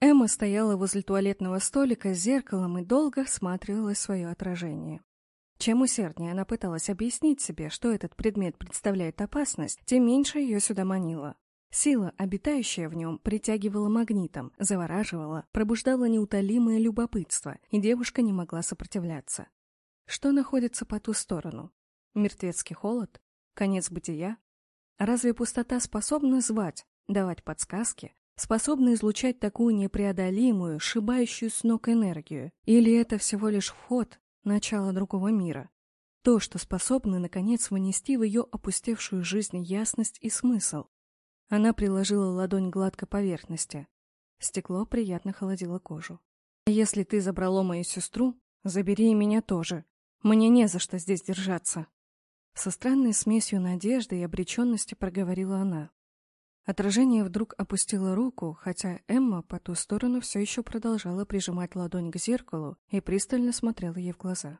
Эмма стояла возле туалетного столика с зеркалом и долго всматривалась свое отражение. Чем усерднее она пыталась объяснить себе, что этот предмет представляет опасность, тем меньше ее сюда манило. Сила, обитающая в нем, притягивала магнитом, завораживала, пробуждала неутолимое любопытство, и девушка не могла сопротивляться. Что находится по ту сторону? Мертвецкий холод? Конец бытия? Разве пустота способна звать, давать подсказки, способна излучать такую непреодолимую, шибающую с ног энергию? Или это всего лишь вход, начало другого мира? То, что способно, наконец, вынести в ее опустевшую жизнь ясность и смысл. Она приложила ладонь гладко поверхности. Стекло приятно холодило кожу. «Если ты забрало мою сестру, забери и меня тоже. Мне не за что здесь держаться». Со странной смесью надежды и обреченности проговорила она. Отражение вдруг опустило руку, хотя Эмма по ту сторону все еще продолжала прижимать ладонь к зеркалу и пристально смотрела ей в глаза.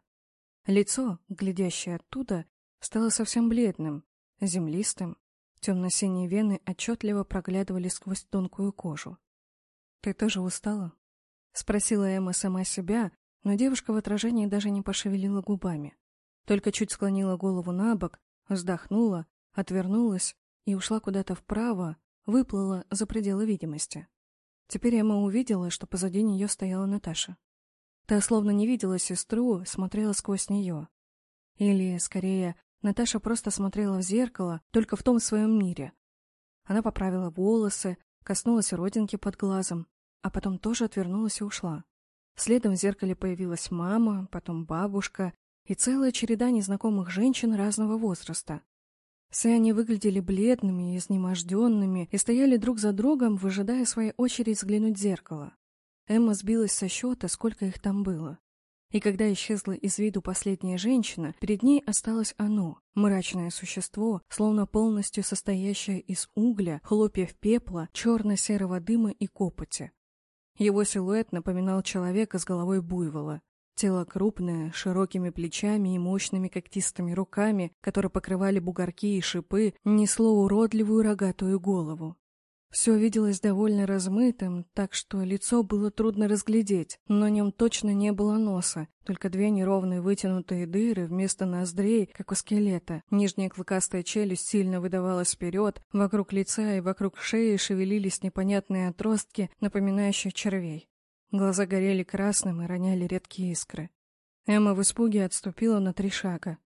Лицо, глядящее оттуда, стало совсем бледным, землистым. Темно-синие вены отчетливо проглядывали сквозь тонкую кожу. «Ты тоже устала?» — спросила Эмма сама себя, но девушка в отражении даже не пошевелила губами. Только чуть склонила голову на бок, вздохнула, отвернулась и ушла куда-то вправо, выплыла за пределы видимости. Теперь Эмма увидела, что позади нее стояла Наташа. Та словно не видела сестру, смотрела сквозь нее. Или, скорее, Наташа просто смотрела в зеркало, только в том своем мире. Она поправила волосы, коснулась родинки под глазом, а потом тоже отвернулась и ушла. Следом в зеркале появилась мама, потом бабушка и целая череда незнакомых женщин разного возраста. Все они выглядели бледными и изнеможденными и стояли друг за другом, выжидая своей очередь взглянуть в зеркало. Эмма сбилась со счета, сколько их там было. И когда исчезла из виду последняя женщина, перед ней осталось оно, мрачное существо, словно полностью состоящее из угля, хлопьев пепла, черно-серого дыма и копоти. Его силуэт напоминал человека с головой буйвола, Тело крупное, широкими плечами и мощными когтистыми руками, которые покрывали бугорки и шипы, несло уродливую рогатую голову. Все виделось довольно размытым, так что лицо было трудно разглядеть, но на нем точно не было носа, только две неровные вытянутые дыры вместо ноздрей, как у скелета. Нижняя клыкастая челюсть сильно выдавалась вперед, вокруг лица и вокруг шеи шевелились непонятные отростки, напоминающие червей. Глаза горели красным и роняли редкие искры. Эмма в испуге отступила на три шага.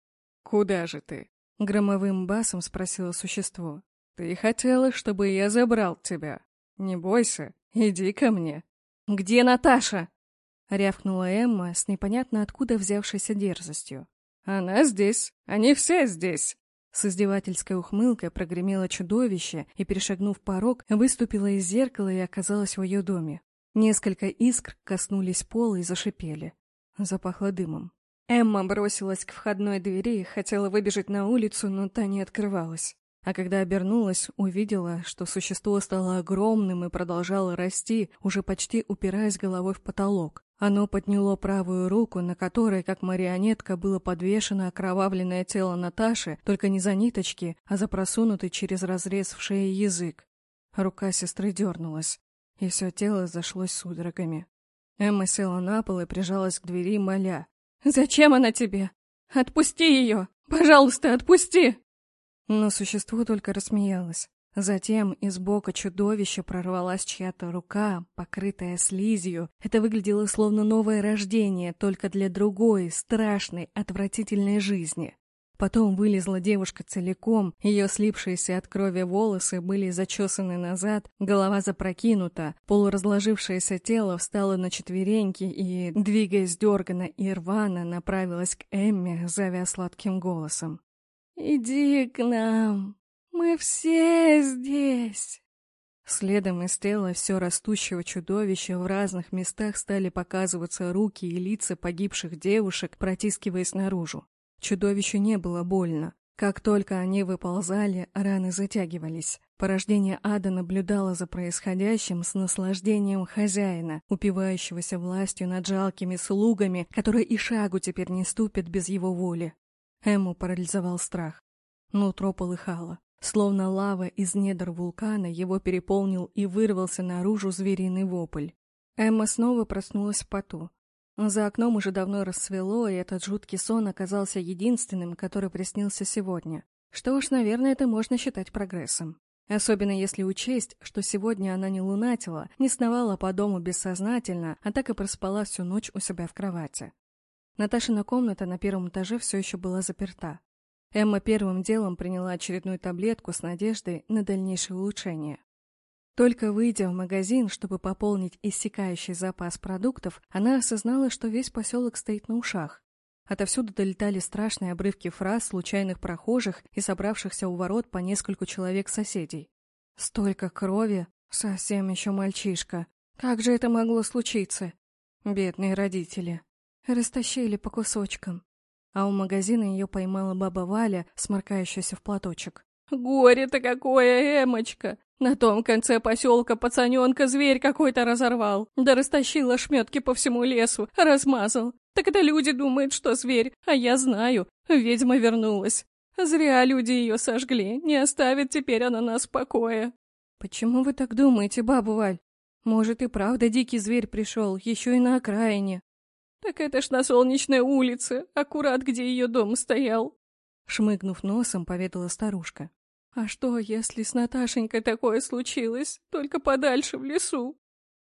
«Куда же ты?» — громовым басом спросило существо. «Ты хотела, чтобы я забрал тебя. Не бойся, иди ко мне». «Где Наташа?» — рявкнула Эмма с непонятно откуда взявшейся дерзостью. «Она здесь. Они все здесь». С издевательской ухмылкой прогремело чудовище и, перешагнув порог, выступила из зеркала и оказалась в ее доме. Несколько искр коснулись пола и зашипели. Запахло дымом. Эмма бросилась к входной двери, хотела выбежать на улицу, но та не открывалась. А когда обернулась, увидела, что существо стало огромным и продолжало расти, уже почти упираясь головой в потолок. Оно подняло правую руку, на которой, как марионетка, было подвешено окровавленное тело Наташи, только не за ниточки, а за просунутый через разрез в шее язык. Рука сестры дернулась и все тело зашлось судорогами. Эмма села на пол и прижалась к двери, моля. «Зачем она тебе? Отпусти ее! Пожалуйста, отпусти!» Но существо только рассмеялось. Затем из бока чудовища прорвалась чья-то рука, покрытая слизью. Это выглядело словно новое рождение, только для другой, страшной, отвратительной жизни. Потом вылезла девушка целиком, ее слипшиеся от крови волосы были зачесаны назад, голова запрокинута, полуразложившееся тело встало на четвереньки и, двигаясь дерганно и рвано, направилась к Эмме, зовя сладким голосом. «Иди к нам! Мы все здесь!» Следом из тела все растущего чудовища в разных местах стали показываться руки и лица погибших девушек, протискиваясь наружу. Чудовищу не было больно. Как только они выползали, раны затягивались. Порождение ада наблюдало за происходящим с наслаждением хозяина, упивающегося властью над жалкими слугами, которые и шагу теперь не ступят без его воли. Эму парализовал страх. Нутро полыхало. Словно лава из недр вулкана его переполнил и вырвался наружу звериный вопль. Эмма снова проснулась в поту. За окном уже давно рассвело, и этот жуткий сон оказался единственным, который приснился сегодня. Что уж, наверное, это можно считать прогрессом. Особенно если учесть, что сегодня она не лунатила, не сновала по дому бессознательно, а так и проспала всю ночь у себя в кровати. Наташина комната на первом этаже все еще была заперта. Эмма первым делом приняла очередную таблетку с надеждой на дальнейшее улучшение. Только выйдя в магазин, чтобы пополнить иссякающий запас продуктов, она осознала, что весь поселок стоит на ушах. Отовсюду долетали страшные обрывки фраз случайных прохожих и собравшихся у ворот по нескольку человек соседей. Столько крови! Совсем еще мальчишка! Как же это могло случиться? Бедные родители. Растащили по кусочкам. А у магазина ее поймала баба Валя, сморкающаяся в платочек. «Горе-то какое, Эмочка! На том конце поселка пацаненка зверь какой-то разорвал, да растащил ошметки по всему лесу, размазал. Так это люди думают, что зверь, а я знаю, ведьма вернулась. Зря люди ее сожгли, не оставит теперь она нас в покое. Почему вы так думаете, баба Валь? Может и правда дикий зверь пришел, еще и на окраине. Так это ж на солнечной улице, аккурат где ее дом стоял. Шмыгнув носом, поведала старушка. А что, если с Наташенькой такое случилось, только подальше в лесу?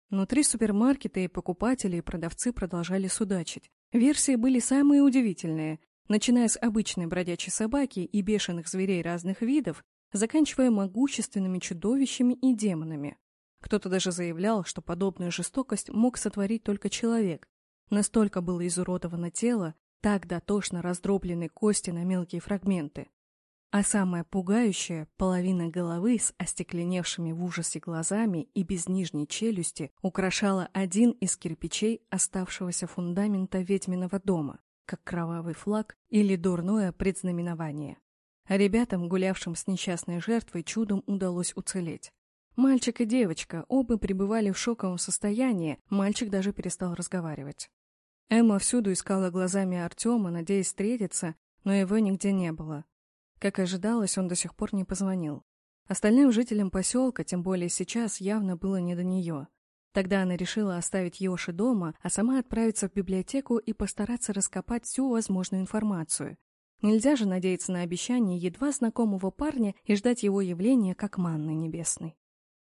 Внутри супермаркета и покупатели, и продавцы продолжали судачить. Версии были самые удивительные, начиная с обычной бродячей собаки и бешеных зверей разных видов, заканчивая могущественными чудовищами и демонами. Кто-то даже заявлял, что подобную жестокость мог сотворить только человек. Настолько было изуродовано тело, так дотошно раздроблены кости на мелкие фрагменты. А самое пугающее, половина головы с остекленевшими в ужасе глазами и без нижней челюсти украшала один из кирпичей оставшегося фундамента ведьминого дома, как кровавый флаг или дурное предзнаменование. Ребятам, гулявшим с несчастной жертвой, чудом удалось уцелеть. Мальчик и девочка оба пребывали в шоковом состоянии, мальчик даже перестал разговаривать. Эмма всюду искала глазами Артема, надеясь встретиться, но его нигде не было. Как ожидалось, он до сих пор не позвонил. Остальным жителям поселка, тем более сейчас, явно было не до нее. Тогда она решила оставить Йоши дома, а сама отправиться в библиотеку и постараться раскопать всю возможную информацию. Нельзя же надеяться на обещание едва знакомого парня и ждать его явления как манны небесной.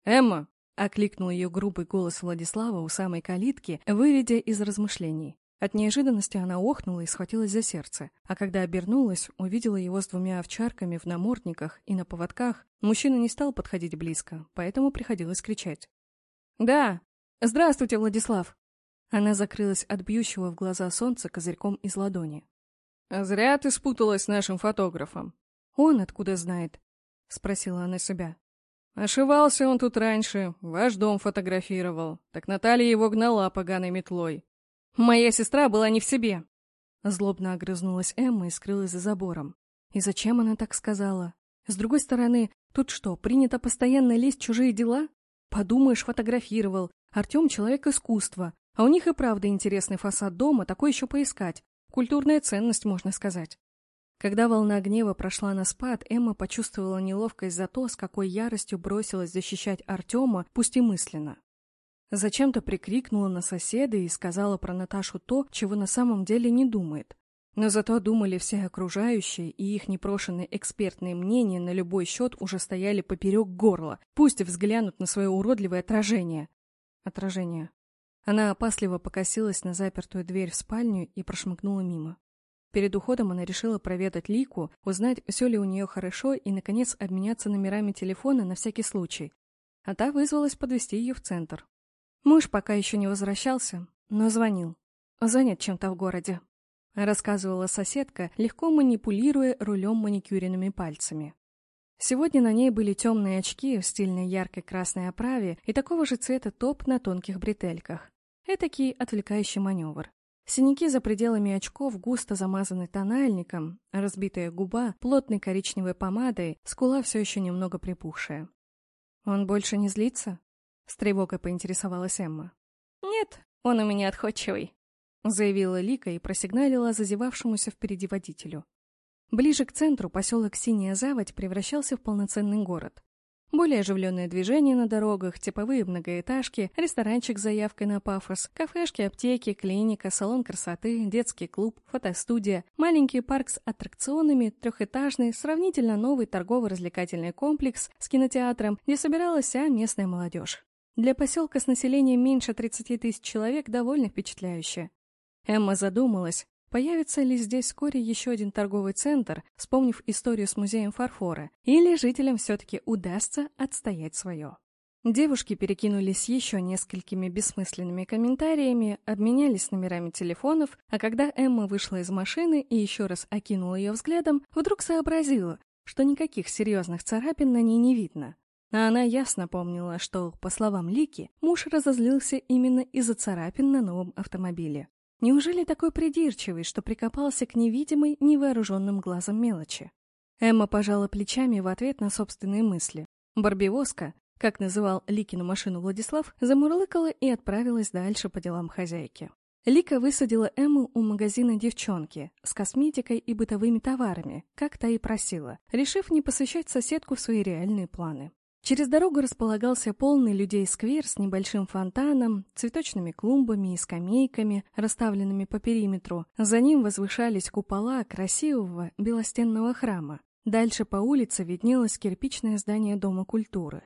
«Эмма!» — окликнул ее грубый голос Владислава у самой калитки, выведя из размышлений. От неожиданности она охнула и схватилась за сердце, а когда обернулась, увидела его с двумя овчарками в намордниках и на поводках. Мужчина не стал подходить близко, поэтому приходилось кричать. «Да! Здравствуйте, Владислав!» Она закрылась от бьющего в глаза солнца козырьком из ладони. «Зря ты спуталась с нашим фотографом». «Он откуда знает?» — спросила она себя. «Ошивался он тут раньше, ваш дом фотографировал. Так Наталья его гнала поганой метлой. Моя сестра была не в себе. Злобно огрызнулась Эмма и скрылась за забором. И зачем она так сказала? С другой стороны, тут что, принято постоянно лезть в чужие дела? Подумаешь, фотографировал. Артем — человек искусства. А у них и правда интересный фасад дома, такой еще поискать. Культурная ценность, можно сказать. Когда волна гнева прошла на спад, Эмма почувствовала неловкость за то, с какой яростью бросилась защищать Артема, пусть и мысленно. Зачем-то прикрикнула на соседа и сказала про Наташу то, чего на самом деле не думает. Но зато думали все окружающие, и их непрошенные экспертные мнения на любой счет уже стояли поперек горла. Пусть взглянут на свое уродливое отражение. Отражение. Она опасливо покосилась на запертую дверь в спальню и прошмыгнула мимо. Перед уходом она решила проведать Лику, узнать, все ли у нее хорошо и, наконец, обменяться номерами телефона на всякий случай. А та вызвалась подвести ее в центр. Муж пока еще не возвращался, но звонил. Занят чем-то в городе. Рассказывала соседка, легко манипулируя рулем маникюренными пальцами. Сегодня на ней были темные очки в стильной яркой красной оправе и такого же цвета топ на тонких бретельках. Этакий отвлекающий маневр. Синяки за пределами очков густо замазаны тональником, разбитая губа, плотной коричневой помадой, скула все еще немного припухшая. Он больше не злится? С тревогой поинтересовалась Эмма. «Нет, он у меня отходчивый», — заявила Лика и просигналила зазевавшемуся впереди водителю. Ближе к центру поселок Синяя Заводь превращался в полноценный город. Более оживленное движение на дорогах, типовые многоэтажки, ресторанчик с заявкой на пафос, кафешки, аптеки, клиника, салон красоты, детский клуб, фотостудия, маленький парк с аттракционами, трехэтажный, сравнительно новый торгово-развлекательный комплекс с кинотеатром, где собиралась вся местная молодежь. Для поселка с населением меньше 30 тысяч человек довольно впечатляюще. Эмма задумалась, Появится ли здесь вскоре еще один торговый центр, вспомнив историю с музеем фарфора, или жителям все-таки удастся отстоять свое? Девушки перекинулись еще несколькими бессмысленными комментариями, обменялись номерами телефонов, а когда Эмма вышла из машины и еще раз окинула ее взглядом, вдруг сообразила, что никаких серьезных царапин на ней не видно. А она ясно помнила, что, по словам Лики, муж разозлился именно из-за царапин на новом автомобиле. Неужели такой придирчивый, что прикопался к невидимой, невооруженным глазом мелочи? Эмма пожала плечами в ответ на собственные мысли. Барбивоска, как называл Ликину машину Владислав, замурлыкала и отправилась дальше по делам хозяйки. Лика высадила Эмму у магазина девчонки с косметикой и бытовыми товарами, как та и просила, решив не посвящать соседку в свои реальные планы. Через дорогу располагался полный людей сквер с небольшим фонтаном, цветочными клумбами и скамейками, расставленными по периметру. За ним возвышались купола красивого белостенного храма. Дальше по улице виднелось кирпичное здание Дома культуры.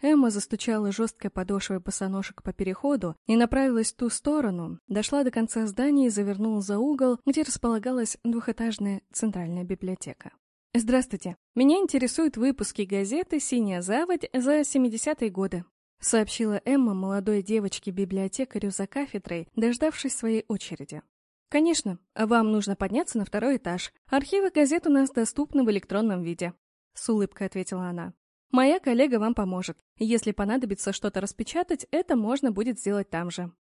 Эмма застучала жесткой подошвой босоножек по переходу и направилась в ту сторону, дошла до конца здания и завернула за угол, где располагалась двухэтажная центральная библиотека. «Здравствуйте. Меня интересуют выпуски газеты «Синяя заводь» за 70-е годы», сообщила Эмма молодой девочке-библиотекарю за кафедрой, дождавшись своей очереди. «Конечно, вам нужно подняться на второй этаж. Архивы газет у нас доступны в электронном виде», — с улыбкой ответила она. «Моя коллега вам поможет. Если понадобится что-то распечатать, это можно будет сделать там же».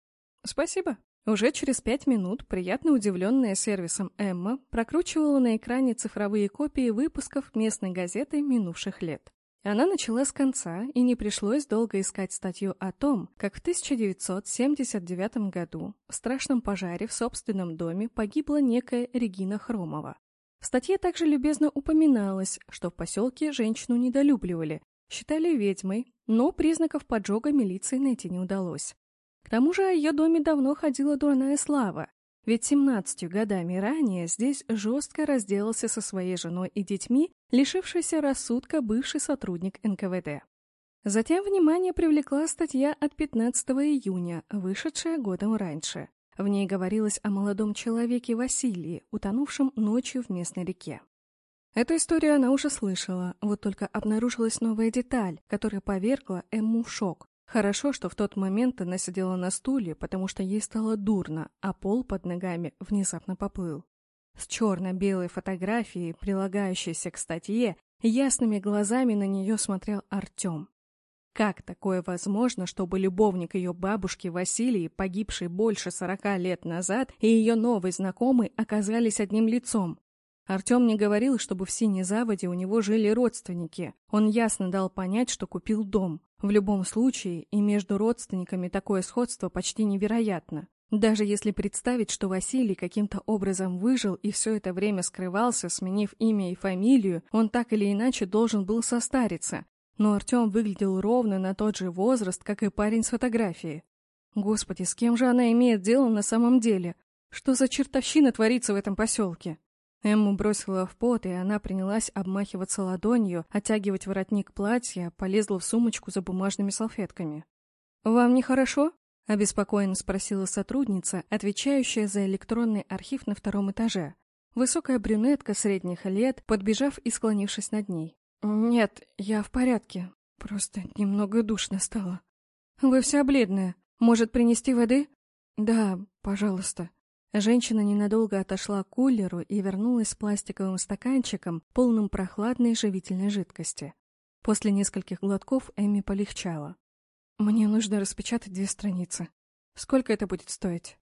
«Спасибо», уже через пять минут приятно удивленная сервисом Эмма прокручивала на экране цифровые копии выпусков местной газеты минувших лет. Она начала с конца, и не пришлось долго искать статью о том, как в 1979 году в страшном пожаре в собственном доме погибла некая Регина Хромова. В статье также любезно упоминалось, что в поселке женщину недолюбливали, считали ведьмой, но признаков поджога милиции найти не удалось. Тому же о ее доме давно ходила дурная слава, ведь 17 годами ранее здесь жестко разделался со своей женой и детьми, лишившийся рассудка бывший сотрудник НКВД. Затем внимание привлекла статья от 15 июня, вышедшая годом раньше. В ней говорилось о молодом человеке Василии, утонувшем ночью в местной реке. Эту историю она уже слышала, вот только обнаружилась новая деталь, которая повергла Эмму в шок. Хорошо, что в тот момент она сидела на стуле, потому что ей стало дурно, а пол под ногами внезапно поплыл. С черно-белой фотографией, прилагающейся к статье, ясными глазами на нее смотрел Артем. Как такое возможно, чтобы любовник ее бабушки Василии, погибший больше сорока лет назад, и ее новый знакомый оказались одним лицом? Артем не говорил, чтобы в Синей Заводе у него жили родственники. Он ясно дал понять, что купил дом. В любом случае, и между родственниками такое сходство почти невероятно. Даже если представить, что Василий каким-то образом выжил и все это время скрывался, сменив имя и фамилию, он так или иначе должен был состариться. Но Артем выглядел ровно на тот же возраст, как и парень с фотографии. Господи, с кем же она имеет дело на самом деле? Что за чертовщина творится в этом поселке? Эмму бросила в пот, и она принялась обмахиваться ладонью, оттягивать воротник платья, полезла в сумочку за бумажными салфетками. «Вам нехорошо?» — обеспокоенно спросила сотрудница, отвечающая за электронный архив на втором этаже. Высокая брюнетка средних лет, подбежав и склонившись над ней. «Нет, я в порядке. Просто немного душно стало. Вы вся бледная. Может, принести воды?» «Да, пожалуйста», Женщина ненадолго отошла к кулеру и вернулась с пластиковым стаканчиком, полным прохладной живительной жидкости. После нескольких глотков Эми полегчала. «Мне нужно распечатать две страницы. Сколько это будет стоить?»